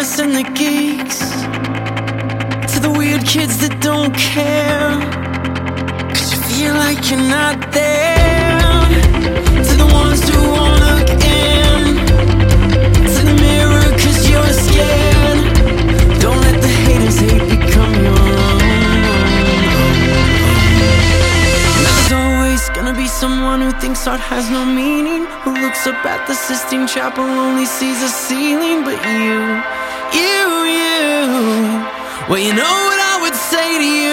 artists and the geeks, to the weird kids that don't care. Cause you feel like you're not there. To the ones who won't look in, to the mirror cause you're scared. Don't let the haters hate become your own. There's always gonna be someone who thinks art has no meaning. Who looks up at the Sistine Chapel, only sees a ceiling. But you, you, you. Well, you know what I would say to you.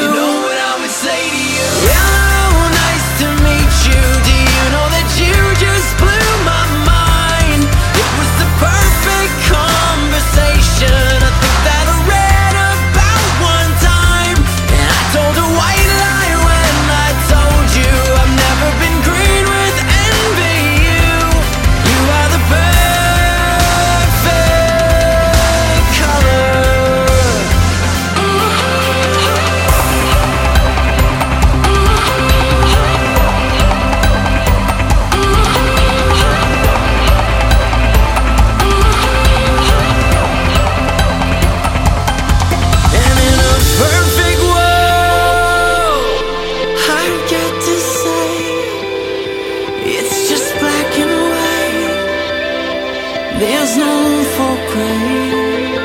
There's no room for gray,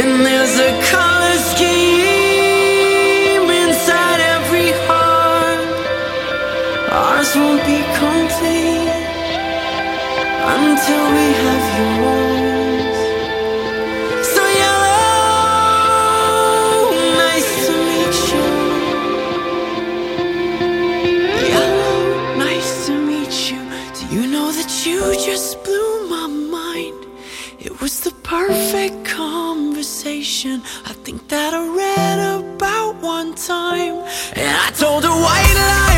and there's a color scheme inside every heart. Ours won't be complete until we have yours. So yellow, nice to meet you. Yellow, nice to meet you. Do you know that you just was the perfect conversation. I think that I read about one time, and I told a white lie